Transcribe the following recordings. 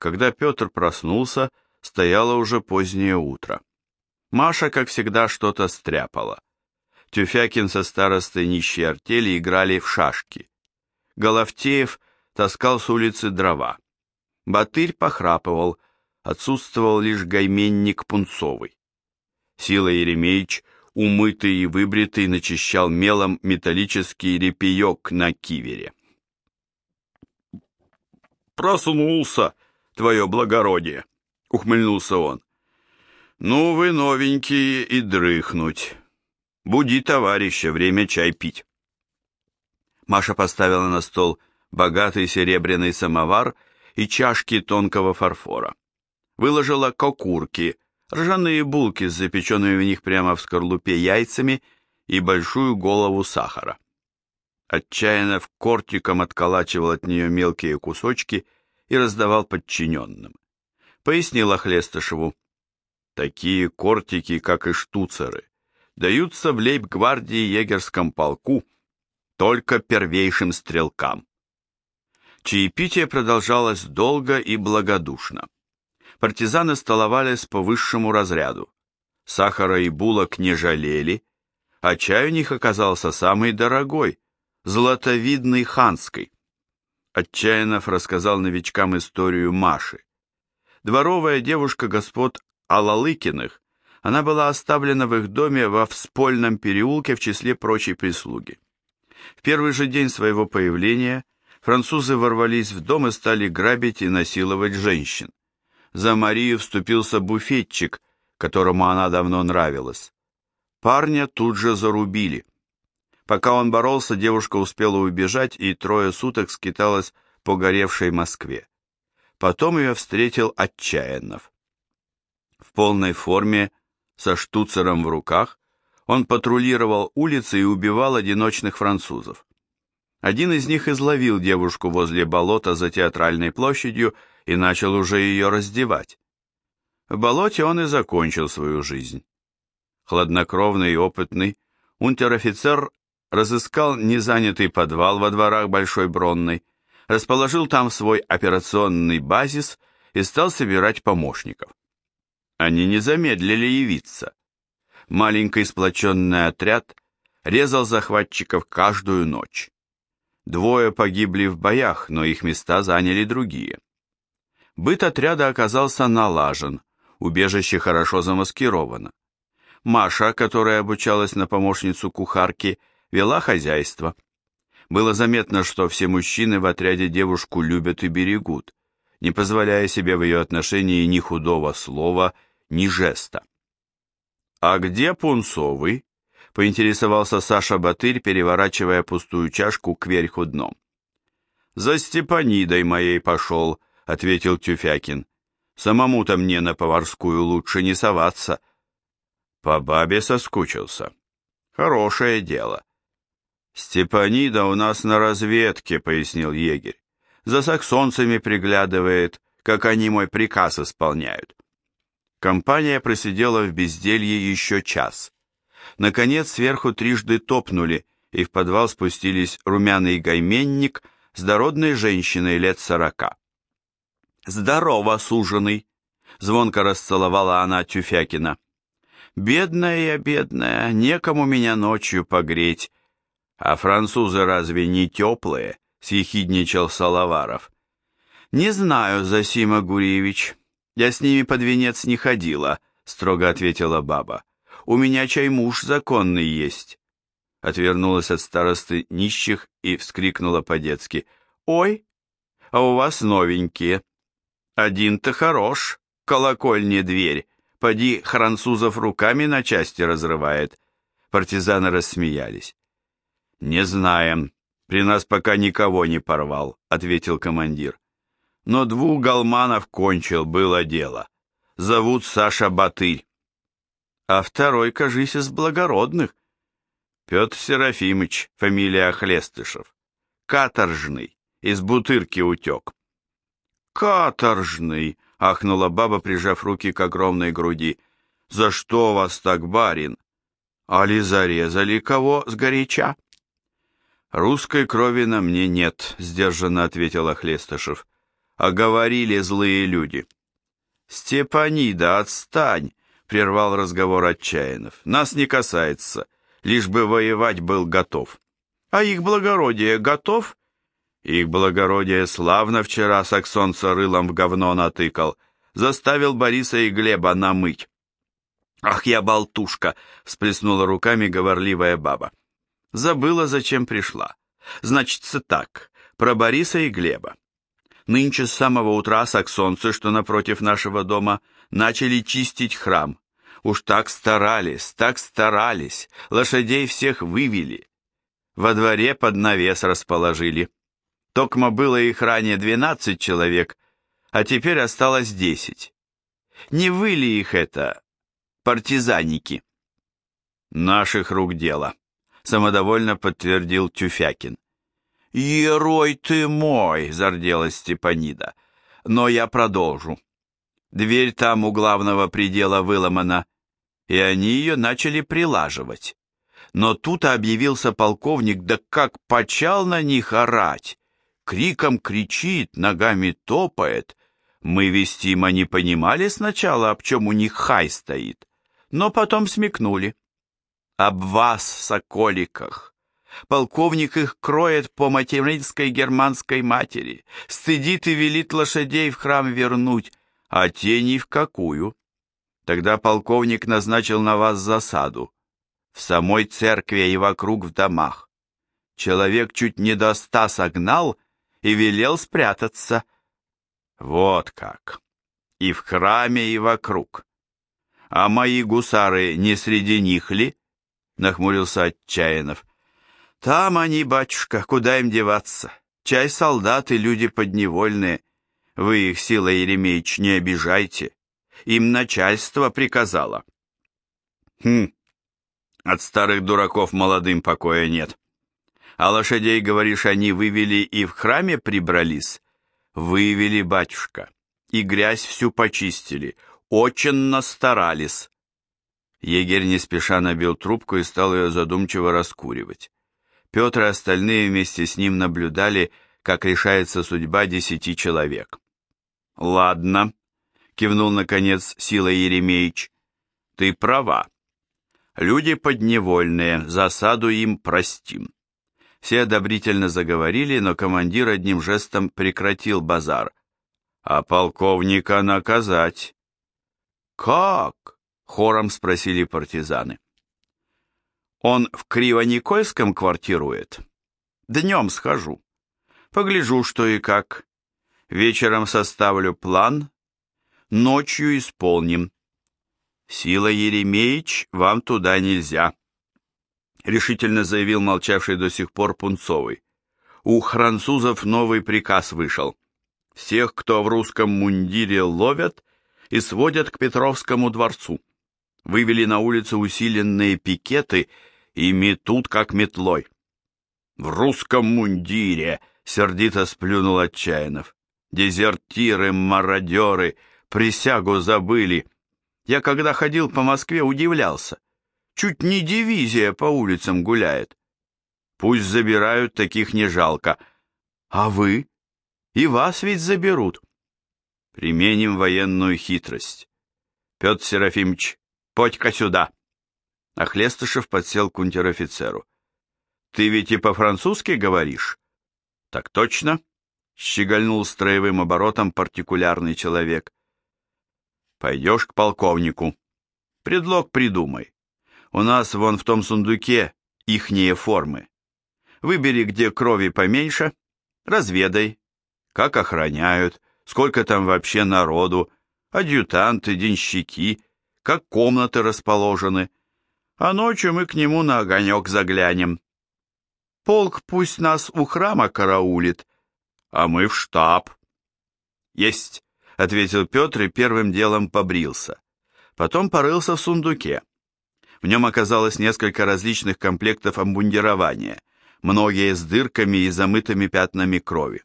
Когда Петр проснулся, стояло уже позднее утро. Маша, как всегда, что-то стряпала. Тюфякин со старостой нищей артели играли в шашки. Головтеев таскал с улицы дрова. Батырь похрапывал, отсутствовал лишь гайменник Пунцовый. Сила Еремеевич, умытый и выбритый, начищал мелом металлический репеек на кивере. «Проснулся, твое благородие!» — ухмыльнулся он. «Ну, вы новенькие и дрыхнуть. Буди товарища, время чай пить». Маша поставила на стол богатый серебряный самовар и чашки тонкого фарфора. Выложила кокурки, ржаные булки с запеченными в них прямо в скорлупе яйцами и большую голову сахара. Отчаянно в кортиком отколачивал от нее мелкие кусочки и раздавал подчиненным. Пояснила Хлестышеву. Такие кортики, как и штуцеры, даются в лейб-гвардии егерском полку только первейшим стрелкам. Чаепитие продолжалось долго и благодушно. Партизаны столовались по высшему разряду. Сахара и булок не жалели, а чай у них оказался самый дорогой, золотовидный ханский. Отчаянов рассказал новичкам историю Маши. Дворовая девушка господ Алалыкиных, она была оставлена в их доме во вспольном переулке в числе прочей прислуги. В первый же день своего появления французы ворвались в дом и стали грабить и насиловать женщин. За Марию вступился буфетчик, которому она давно нравилась. Парня тут же зарубили. Пока он боролся, девушка успела убежать и трое суток скиталась по горевшей Москве. Потом ее встретил Отчаяннов. В полной форме, со штуцером в руках, он патрулировал улицы и убивал одиночных французов. Один из них изловил девушку возле болота за театральной площадью и начал уже ее раздевать. В болоте он и закончил свою жизнь. Хладнокровный и опытный, унтер-офицер разыскал незанятый подвал во дворах Большой Бронной, расположил там свой операционный базис и стал собирать помощников. Они не замедлили явиться маленький сплоченный отряд резал захватчиков каждую ночь. Двое погибли в боях, но их места заняли другие. Быт отряда оказался налажен, убежище хорошо замаскировано. Маша, которая обучалась на помощницу кухарки, вела хозяйство. Было заметно, что все мужчины в отряде девушку любят и берегут, не позволяя себе в ее отношении ни худого слова, ни жеста. «А где Пунцовый?» — поинтересовался Саша Батырь, переворачивая пустую чашку кверху дном. «За Степанидой моей пошел», — ответил Тюфякин. «Самому-то мне на поварскую лучше не соваться». По бабе соскучился. «Хорошее дело». «Степанида у нас на разведке», — пояснил егерь. «За саксонцами приглядывает, как они мой приказ исполняют». Компания просидела в безделье еще час. Наконец сверху трижды топнули, и в подвал спустились румяный гайменник с дородной женщиной лет сорока. «Здорово, суженый!» — звонко расцеловала она Тюфякина. «Бедная я, бедная, некому меня ночью погреть. А французы разве не теплые?» — съехидничал Салаваров. «Не знаю, Засима Гурьевич, «Я с ними под венец не ходила», — строго ответила баба. «У меня чай муж законный есть». Отвернулась от старосты нищих и вскрикнула по-детски. «Ой, а у вас новенькие. Один-то хорош, колокольня дверь. Поди, французов руками на части разрывает». Партизаны рассмеялись. «Не знаем. При нас пока никого не порвал», — ответил командир но двух галманов кончил, было дело. Зовут Саша Батырь. А второй, кажись, из благородных. Петр Серафимыч, фамилия Хлестышев. Каторжный, из бутырки утек. Каторжный, ахнула баба, прижав руки к огромной груди. За что вас так, барин? Али зарезали кого сгоряча? Русской крови на мне нет, сдержанно ответила Хлестышев а говорили злые люди. «Степанида, отстань!» — прервал разговор Отчаянов. «Нас не касается, лишь бы воевать был готов». «А их благородие готов?» «Их благородие славно вчера саксонца рылом в говно натыкал, заставил Бориса и Глеба намыть». «Ах, я болтушка!» — всплеснула руками говорливая баба. «Забыла, зачем пришла. Значится так, про Бориса и Глеба. Нынче с самого утра саксонцы, что напротив нашего дома, начали чистить храм. Уж так старались, так старались, лошадей всех вывели. Во дворе под навес расположили. Токмо было их ранее двенадцать человек, а теперь осталось десять. Не вы ли их это, партизаники? Наших рук дело, самодовольно подтвердил Тюфякин. «Ерой ты мой!» — зарделась Степанида. «Но я продолжу. Дверь там у главного предела выломана, и они ее начали прилаживать. Но тут объявился полковник, да как почал на них орать! Криком кричит, ногами топает. Мы вестимо не понимали сначала, об чем у них хай стоит, но потом смекнули. Об вас, соколиках, Полковник их кроет по материнской германской матери, стыдит и велит лошадей в храм вернуть, а те ни в какую. Тогда полковник назначил на вас засаду. В самой церкви и вокруг в домах. Человек чуть не до ста согнал и велел спрятаться. Вот как. И в храме, и вокруг. А мои гусары не среди них ли? Нахмурился Отчаянов. Там они, батюшка, куда им деваться? Чай солдаты, люди подневольные. Вы их, Сила Еремеевич, не обижайте. Им начальство приказало. Хм, от старых дураков молодым покоя нет. А лошадей, говоришь, они вывели и в храме прибрались? Вывели, батюшка, и грязь всю почистили, очень настарались. Егерь не спеша набил трубку и стал ее задумчиво раскуривать. Петр и остальные вместе с ним наблюдали, как решается судьба десяти человек. «Ладно», — кивнул, наконец, Сила Еремеевич, — «ты права. Люди подневольные, засаду им простим». Все одобрительно заговорили, но командир одним жестом прекратил базар. «А полковника наказать?» «Как?» — хором спросили партизаны. Он в Кривоникольском квартирует? Днем схожу. Погляжу, что и как. Вечером составлю план. Ночью исполним. Сила Еремеевич, вам туда нельзя. Решительно заявил молчавший до сих пор Пунцовый. У французов новый приказ вышел. Всех, кто в русском мундире ловят и сводят к Петровскому дворцу. Вывели на улицу усиленные пикеты и метут, как метлой. В русском мундире сердито сплюнул Отчаянов. Дезертиры, мародеры, присягу забыли. Я, когда ходил по Москве, удивлялся. Чуть не дивизия по улицам гуляет. Пусть забирают, таких не жалко. А вы? И вас ведь заберут. Применим военную хитрость. Петр Серафимович, подь-ка сюда. А Хлестышев подсел к унтер-офицеру. «Ты ведь и по-французски говоришь?» «Так точно», — щегольнул строевым оборотом партикулярный человек. «Пойдешь к полковнику. Предлог придумай. У нас вон в том сундуке ихние формы. Выбери, где крови поменьше, разведай, как охраняют, сколько там вообще народу, адъютанты, денщики, как комнаты расположены, а ночью мы к нему на огонек заглянем. Полк пусть нас у храма караулит, а мы в штаб. Есть, ответил Петр и первым делом побрился. Потом порылся в сундуке. В нем оказалось несколько различных комплектов обмундирования, многие с дырками и замытыми пятнами крови.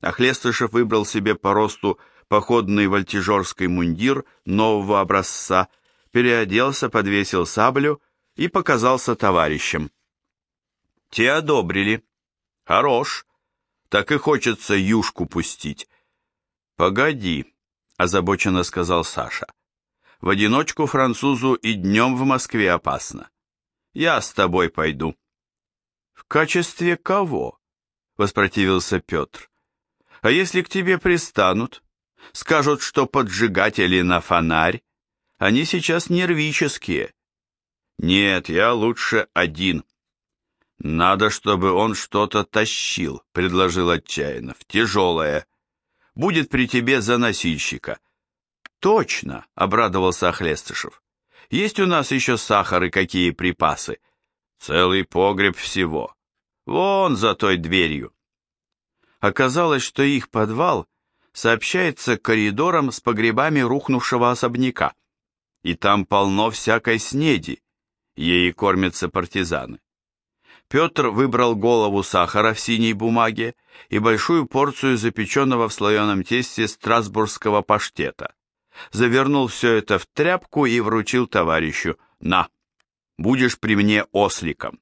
Ахлестышев выбрал себе по росту походный вольтежерский мундир нового образца, переоделся, подвесил саблю и показался товарищем. Те одобрили. Хорош. Так и хочется юшку пустить. «Погоди», — озабоченно сказал Саша. «В одиночку французу и днем в Москве опасно. Я с тобой пойду». «В качестве кого?» — воспротивился Петр. «А если к тебе пристанут? Скажут, что поджигатели на фонарь? Они сейчас нервические». «Нет, я лучше один». «Надо, чтобы он что-то тащил», — предложил отчаянно, — «тяжелое. Будет при тебе за носильщика». «Точно», — обрадовался Охлестышев. «Есть у нас еще сахар и какие припасы?» «Целый погреб всего. Вон за той дверью». Оказалось, что их подвал сообщается коридором с погребами рухнувшего особняка, и там полно всякой снеди, ей кормятся партизаны. Петр выбрал голову сахара в синей бумаге и большую порцию запеченного в слоеном тесте страсбургского паштета. Завернул все это в тряпку и вручил товарищу. «На, будешь при мне осликом».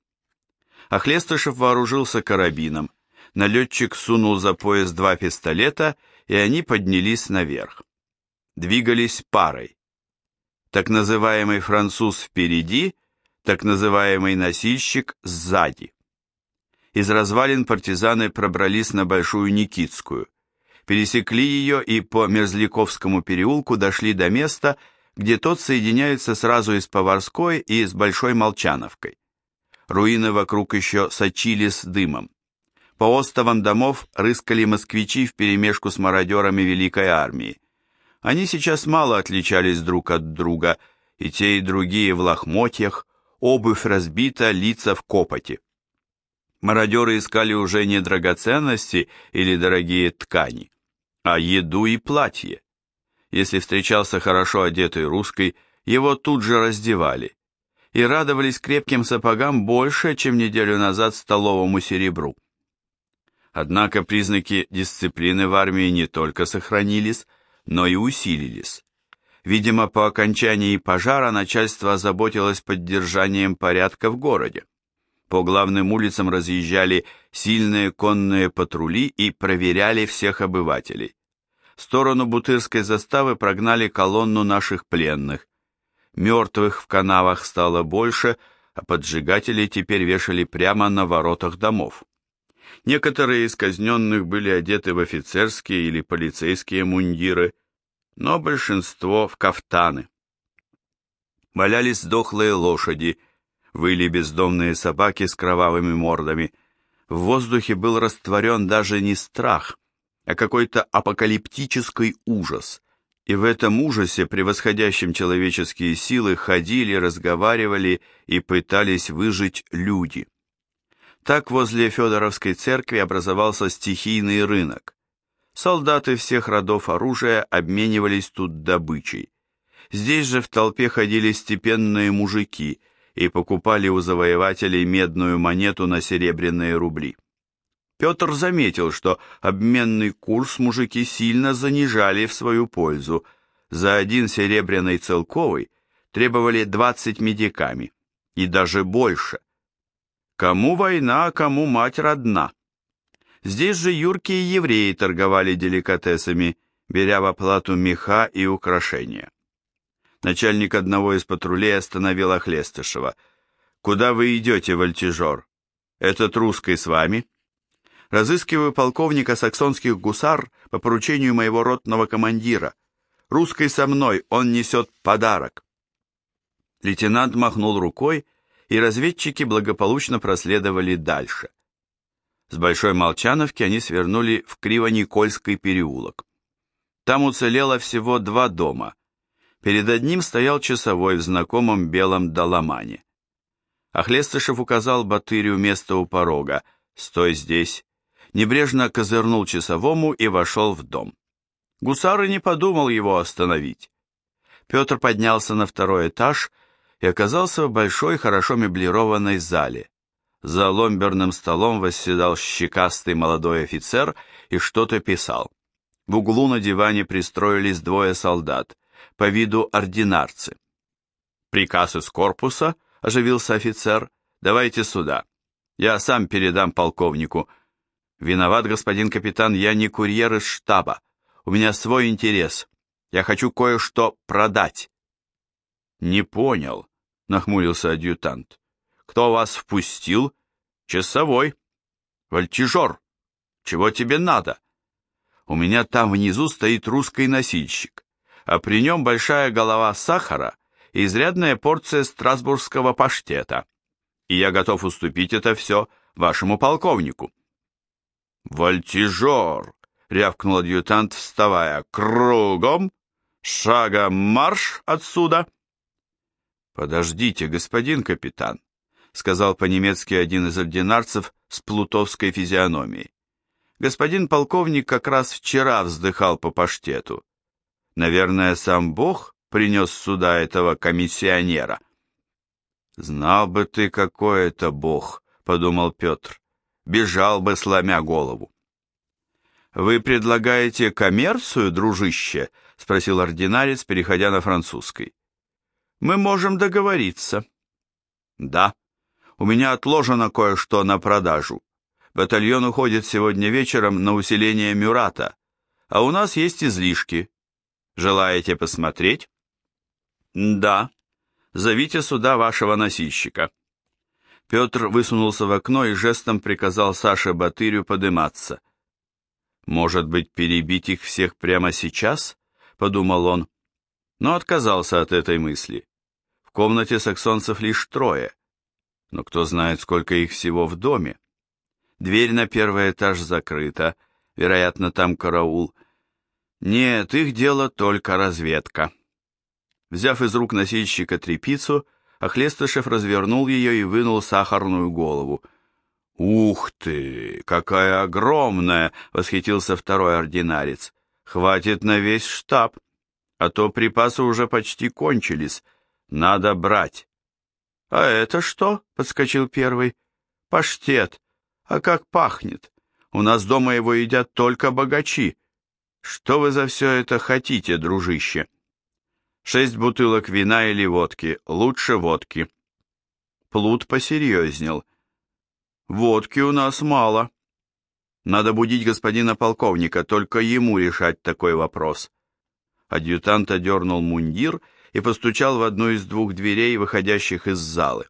Охлестышев вооружился карабином. Налетчик сунул за пояс два пистолета, и они поднялись наверх. Двигались парой. Так называемый француз впереди — так называемый носильщик сзади. Из развалин партизаны пробрались на Большую Никитскую, пересекли ее и по Мерзляковскому переулку дошли до места, где тот соединяется сразу и с Поварской и с Большой Молчановкой. Руины вокруг еще сочились дымом. По остовам домов рыскали москвичи вперемешку с мародерами Великой Армии. Они сейчас мало отличались друг от друга, и те, и другие в лохмотьях, обувь разбита, лица в копоти. Мародеры искали уже не драгоценности или дорогие ткани, а еду и платье. Если встречался хорошо одетый русский, его тут же раздевали и радовались крепким сапогам больше, чем неделю назад столовому серебру. Однако признаки дисциплины в армии не только сохранились, но и усилились. Видимо, по окончании пожара начальство озаботилось поддержанием порядка в городе. По главным улицам разъезжали сильные конные патрули и проверяли всех обывателей. В сторону Бутырской заставы прогнали колонну наших пленных. Мертвых в канавах стало больше, а поджигатели теперь вешали прямо на воротах домов. Некоторые из казненных были одеты в офицерские или полицейские мундиры, но большинство в кафтаны. Валялись дохлые лошади, выли бездомные собаки с кровавыми мордами. В воздухе был растворен даже не страх, а какой-то апокалиптический ужас. И в этом ужасе, превосходящем человеческие силы, ходили, разговаривали и пытались выжить люди. Так возле Федоровской церкви образовался стихийный рынок. Солдаты всех родов оружия обменивались тут добычей. Здесь же в толпе ходили степенные мужики и покупали у завоевателей медную монету на серебряные рубли. Петр заметил, что обменный курс мужики сильно занижали в свою пользу. За один серебряный целковый требовали 20 медиками, и даже больше. Кому война, а кому мать родна? Здесь же юрки и евреи торговали деликатесами, беря в оплату меха и украшения. Начальник одного из патрулей остановил Охлестышева. «Куда вы идете, вольтежер? Этот русский с вами?» «Разыскиваю полковника саксонских гусар по поручению моего ротного командира. Русский со мной, он несет подарок». Лейтенант махнул рукой, и разведчики благополучно проследовали дальше. С Большой Молчановки они свернули в Кривоникольский переулок. Там уцелело всего два дома. Перед одним стоял часовой в знакомом белом доломане. Охлестышев указал Батырю место у порога. «Стой здесь!» Небрежно козырнул часовому и вошел в дом. Гусар и не подумал его остановить. Петр поднялся на второй этаж и оказался в большой, хорошо меблированной зале. За ломберным столом восседал щекастый молодой офицер и что-то писал. В углу на диване пристроились двое солдат, по виду ординарцы. «Приказ из корпуса», — оживился офицер, — «давайте сюда. Я сам передам полковнику». «Виноват, господин капитан, я не курьер из штаба. У меня свой интерес. Я хочу кое-что продать». «Не понял», — нахмурился адъютант. «Кто вас впустил?» «Часовой». «Вольтижер, чего тебе надо?» «У меня там внизу стоит русский носильщик, а при нем большая голова сахара и изрядная порция страсбургского паштета, и я готов уступить это все вашему полковнику». «Вольтижер!» — рявкнул адъютант, вставая. «Кругом! Шагом марш отсюда!» «Подождите, господин капитан», — сказал по-немецки один из ординарцев с плутовской физиономией. «Господин полковник как раз вчера вздыхал по паштету. Наверное, сам Бог принес сюда этого комиссионера». «Знал бы ты, какой это Бог», — подумал Петр. «Бежал бы, сломя голову». «Вы предлагаете коммерцию, дружище?» — спросил ординарец, переходя на французский. Мы можем договориться. Да, у меня отложено кое-что на продажу. Батальон уходит сегодня вечером на усиление Мюрата, а у нас есть излишки. Желаете посмотреть? Да. Зовите сюда вашего носильщика. Петр высунулся в окно и жестом приказал Саше Батырю подыматься. «Может быть, перебить их всех прямо сейчас?» — подумал он но отказался от этой мысли. В комнате саксонцев лишь трое, но кто знает, сколько их всего в доме. Дверь на первый этаж закрыта, вероятно, там караул. Нет, их дело только разведка. Взяв из рук носильщика трепицу, Охлестышев развернул ее и вынул сахарную голову. «Ух ты, какая огромная!» — восхитился второй ординарец. «Хватит на весь штаб!» А то припасы уже почти кончились. Надо брать. А это что? подскочил первый. Паштет. А как пахнет? У нас дома его едят только богачи. Что вы за все это хотите, дружище? Шесть бутылок вина или водки, лучше водки. Плут посерьезнел. Водки у нас мало. Надо будить господина полковника, только ему решать такой вопрос. Адъютант одернул мундир и постучал в одну из двух дверей, выходящих из залы.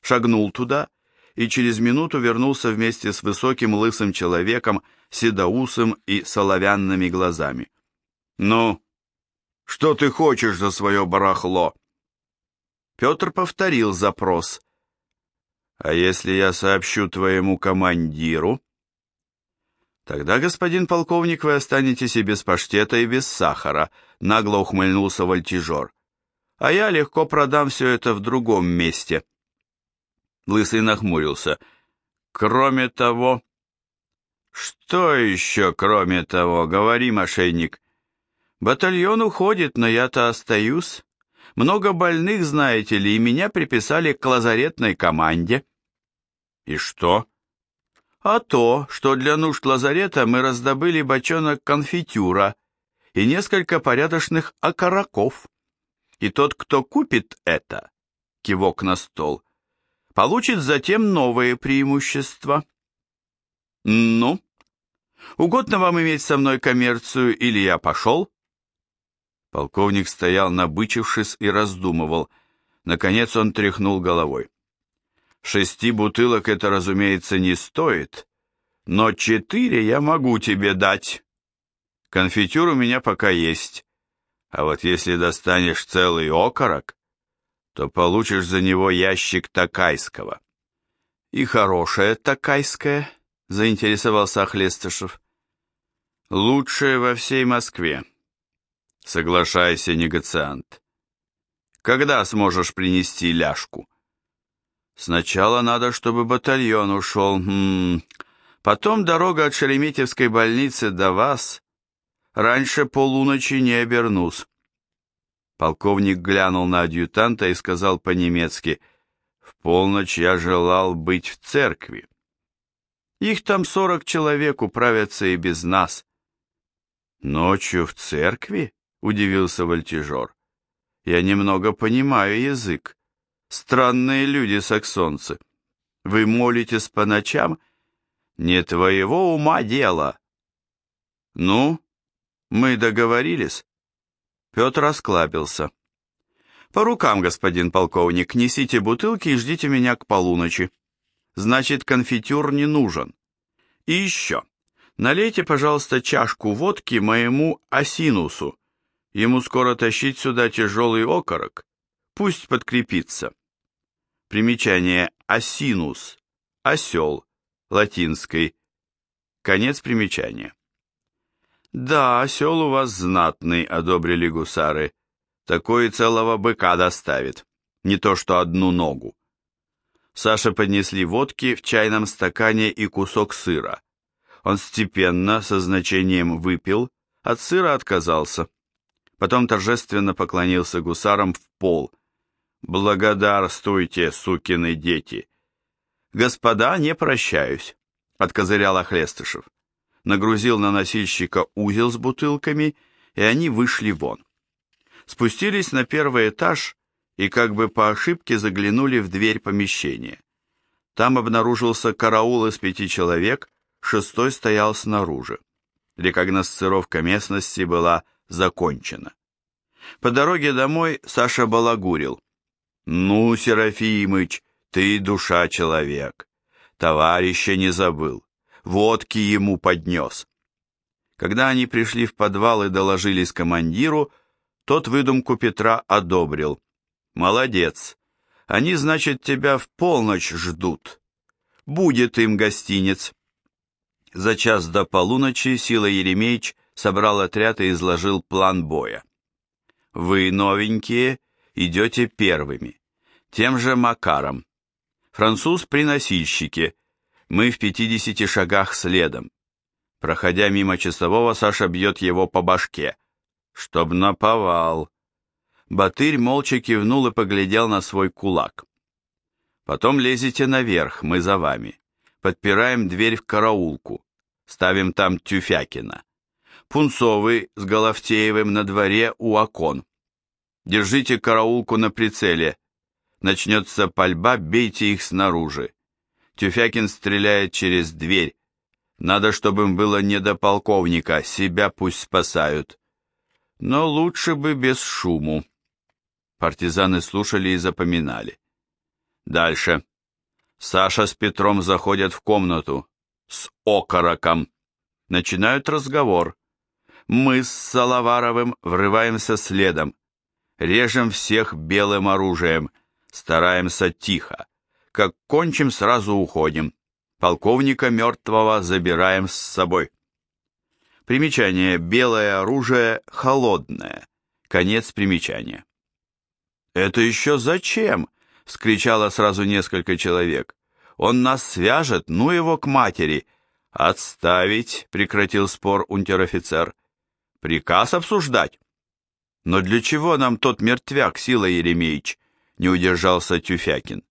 Шагнул туда и через минуту вернулся вместе с высоким лысым человеком, седоусым и соловянными глазами. «Ну, что ты хочешь за свое барахло?» Петр повторил запрос. «А если я сообщу твоему командиру?» «Тогда, господин полковник, вы останетесь и без паштета, и без сахара», — нагло ухмыльнулся вольтижер. «А я легко продам все это в другом месте». Лысый нахмурился. «Кроме того...» «Что еще, кроме того? Говори, мошенник». «Батальон уходит, но я-то остаюсь. Много больных, знаете ли, и меня приписали к лазаретной команде». «И что?» А то, что для нужд лазарета мы раздобыли бочонок конфитюра и несколько порядочных окороков. И тот, кто купит это, кивок на стол, получит затем новые преимущества. Ну, угодно вам иметь со мной коммерцию или я пошел? Полковник стоял набычившись и раздумывал. Наконец он тряхнул головой. Шести бутылок это, разумеется, не стоит, но четыре я могу тебе дать. Конфитюр у меня пока есть, а вот если достанешь целый окорок, то получишь за него ящик такайского. И хорошее такайское, заинтересовался Охлестышев. Лучшее во всей Москве. Соглашайся, негациант. Когда сможешь принести ляжку? Сначала надо, чтобы батальон ушел. Хм. Потом дорога от Шереметьевской больницы до вас. Раньше полуночи не обернусь. Полковник глянул на адъютанта и сказал по-немецки, «В полночь я желал быть в церкви. Их там сорок человек управятся и без нас». «Ночью в церкви?» — удивился вольтежер. «Я немного понимаю язык. Странные люди саксонцы. Вы молитесь по ночам? Не твоего ума дело. Ну, Мы договорились?» Петр осклабился. «По рукам, господин полковник, несите бутылки и ждите меня к полуночи. Значит, конфитюр не нужен. И еще, налейте, пожалуйста, чашку водки моему Осинусу. Ему скоро тащить сюда тяжелый окорок. Пусть подкрепится». Примечание «осинус» – осел, латинской. Конец примечания. «Да, осел у вас знатный», — одобрили гусары. «Такой целого быка доставит, не то что одну ногу». Саше поднесли водки в чайном стакане и кусок сыра. Он степенно, со значением выпил, от сыра отказался. Потом торжественно поклонился гусарам в пол. «Благодарствуйте, сукины дети!» «Господа, не прощаюсь», — откозырял Охлестышев нагрузил на носильщика узел с бутылками, и они вышли вон. Спустились на первый этаж и как бы по ошибке заглянули в дверь помещения. Там обнаружился караул из пяти человек, шестой стоял снаружи. Рекогносцировка местности была закончена. По дороге домой Саша балагурил. «Ну, Серафимыч, ты душа человек. Товарища не забыл водки ему поднес. Когда они пришли в подвал и доложились командиру, тот выдумку Петра одобрил. «Молодец. Они, значит, тебя в полночь ждут. Будет им гостинец». За час до полуночи Сила Еремеевич собрал отряд и изложил план боя. «Вы, новенькие, идете первыми, тем же Макаром. Француз при носильщике, мы в пятидесяти шагах следом. Проходя мимо часового, Саша бьет его по башке. Чтоб наповал. Батырь молча кивнул и поглядел на свой кулак. Потом лезете наверх, мы за вами. Подпираем дверь в караулку. Ставим там Тюфякина. Пунцовый с Головтеевым на дворе у окон. Держите караулку на прицеле. Начнется пальба, бейте их снаружи. Тюфякин стреляет через дверь. Надо, чтобы им было не до полковника, себя пусть спасают. Но лучше бы без шуму. Партизаны слушали и запоминали. Дальше. Саша с Петром заходят в комнату. С окороком. Начинают разговор. Мы с Салаваровым врываемся следом. Режем всех белым оружием. Стараемся тихо. Как кончим, сразу уходим. Полковника мертвого забираем с собой. Примечание. Белое оружие холодное. Конец примечания. «Это еще зачем?» — вскричало сразу несколько человек. «Он нас свяжет, ну его к матери!» «Отставить!» — прекратил спор унтер-офицер. «Приказ обсуждать!» «Но для чего нам тот мертвяк, Сила Еремеевич?» — не удержался Тюфякин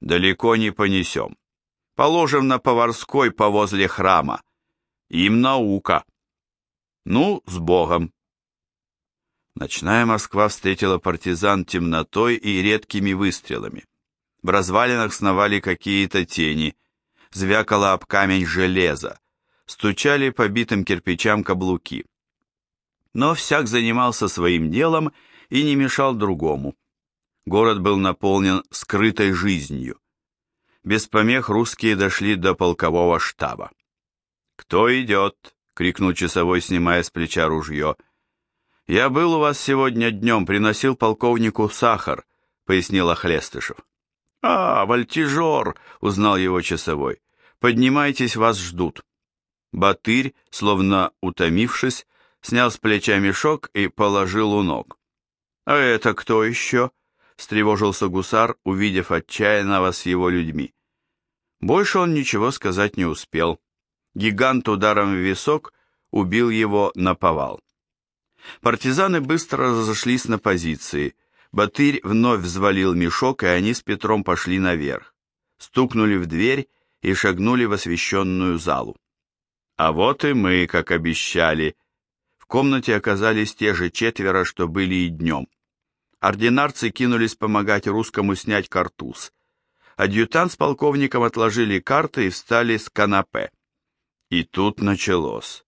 далеко не понесем. Положим на поварской повозле храма. Им наука. Ну, с Богом. Ночная Москва встретила партизан темнотой и редкими выстрелами. В развалинах сновали какие-то тени, звякало об камень железо, стучали по битым кирпичам каблуки. Но всяк занимался своим делом и не мешал другому. Город был наполнен скрытой жизнью. Без помех русские дошли до полкового штаба. «Кто идет?» — крикнул часовой, снимая с плеча ружье. «Я был у вас сегодня днем, приносил полковнику сахар», — пояснил Охлестышев. «А, вольтежер!» — узнал его часовой. «Поднимайтесь, вас ждут». Батырь, словно утомившись, снял с плеча мешок и положил у ног. «А это кто еще?» встревожился гусар, увидев отчаянного с его людьми. Больше он ничего сказать не успел. Гигант ударом в висок убил его на повал. Партизаны быстро разошлись на позиции. Батырь вновь взвалил мешок, и они с Петром пошли наверх. Стукнули в дверь и шагнули в освещенную залу. А вот и мы, как обещали. В комнате оказались те же четверо, что были и днем. Ординарцы кинулись помогать русскому снять картуз. Адъютант с полковником отложили карты и встали с канапе. И тут началось.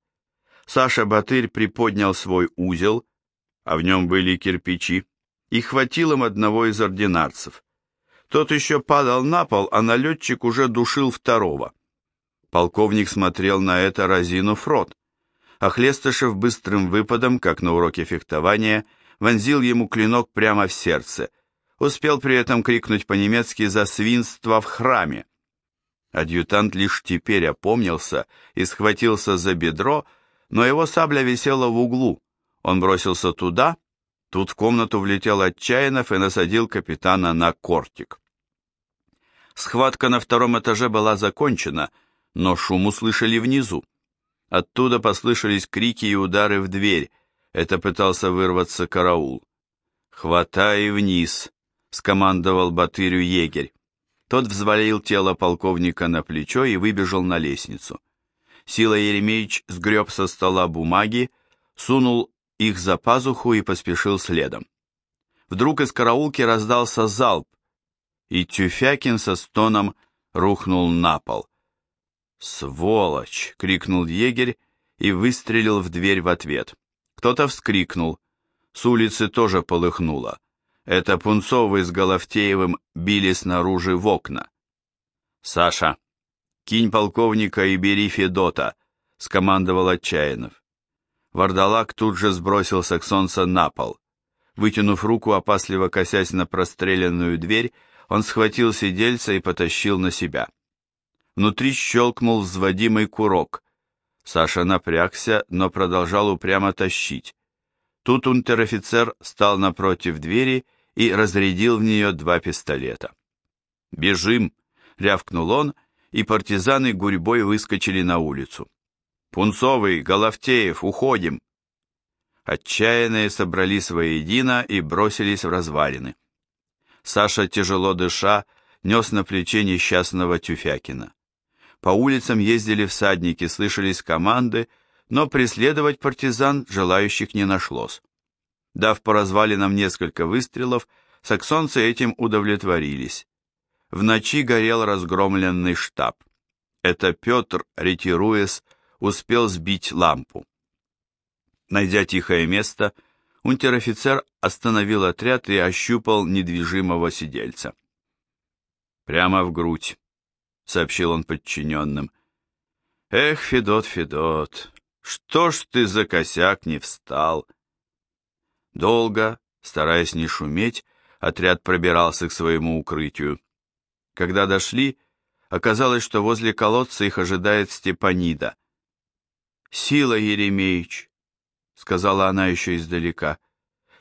Саша Батырь приподнял свой узел, а в нем были кирпичи, и хватил им одного из ординарцев. Тот еще падал на пол, а налетчик уже душил второго. Полковник смотрел на это, разинув рот, а Хлестышев быстрым выпадом, как на уроке фехтования, вонзил ему клинок прямо в сердце, успел при этом крикнуть по-немецки за свинство в храме. Адъютант лишь теперь опомнился и схватился за бедро, но его сабля висела в углу. Он бросился туда, тут в комнату влетел Отчаянов и насадил капитана на кортик. Схватка на втором этаже была закончена, но шум услышали внизу. Оттуда послышались крики и удары в дверь. Это пытался вырваться караул. «Хватай вниз!» — скомандовал Батырю егерь. Тот взвалил тело полковника на плечо и выбежал на лестницу. Сила Еремеевич сгреб со стола бумаги, сунул их за пазуху и поспешил следом. Вдруг из караулки раздался залп, и Тюфякин со стоном рухнул на пол. «Сволочь!» — крикнул егерь и выстрелил в дверь в ответ. Кто-то вскрикнул. С улицы тоже полыхнуло. Это Пунцовый с Головтеевым били снаружи в окна. «Саша, кинь полковника и бери Федота», — скомандовал Отчаянов. Вардалак тут же сбросил саксонца на пол. Вытянув руку, опасливо косясь на простреленную дверь, он схватил сидельца и потащил на себя. Внутри щелкнул взводимый курок. Саша напрягся, но продолжал упрямо тащить. Тут унтер-офицер стал напротив двери и разрядил в нее два пистолета. «Бежим!» — рявкнул он, и партизаны гурьбой выскочили на улицу. «Пунцовый, Головтеев, уходим!» Отчаянные собрались воедино и бросились в развалины. Саша, тяжело дыша, нес на плече несчастного Тюфякина. По улицам ездили всадники, слышались команды, но преследовать партизан желающих не нашлось. Дав по развалинам несколько выстрелов, саксонцы этим удовлетворились. В ночи горел разгромленный штаб. Это Петр, ретируясь, успел сбить лампу. Найдя тихое место, унтер-офицер остановил отряд и ощупал недвижимого сидельца. «Прямо в грудь», — сообщил он подчиненным. «Эх, Федот, Федот, что ж ты за косяк не встал?» Долго, стараясь не шуметь, отряд пробирался к своему укрытию. Когда дошли, оказалось, что возле колодца их ожидает Степанида. «Сила, Еремеич!» — сказала она еще издалека.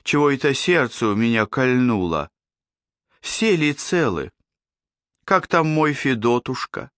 «Чего это сердце у меня кольнуло? Все ли целы? Как там мой Федотушка?»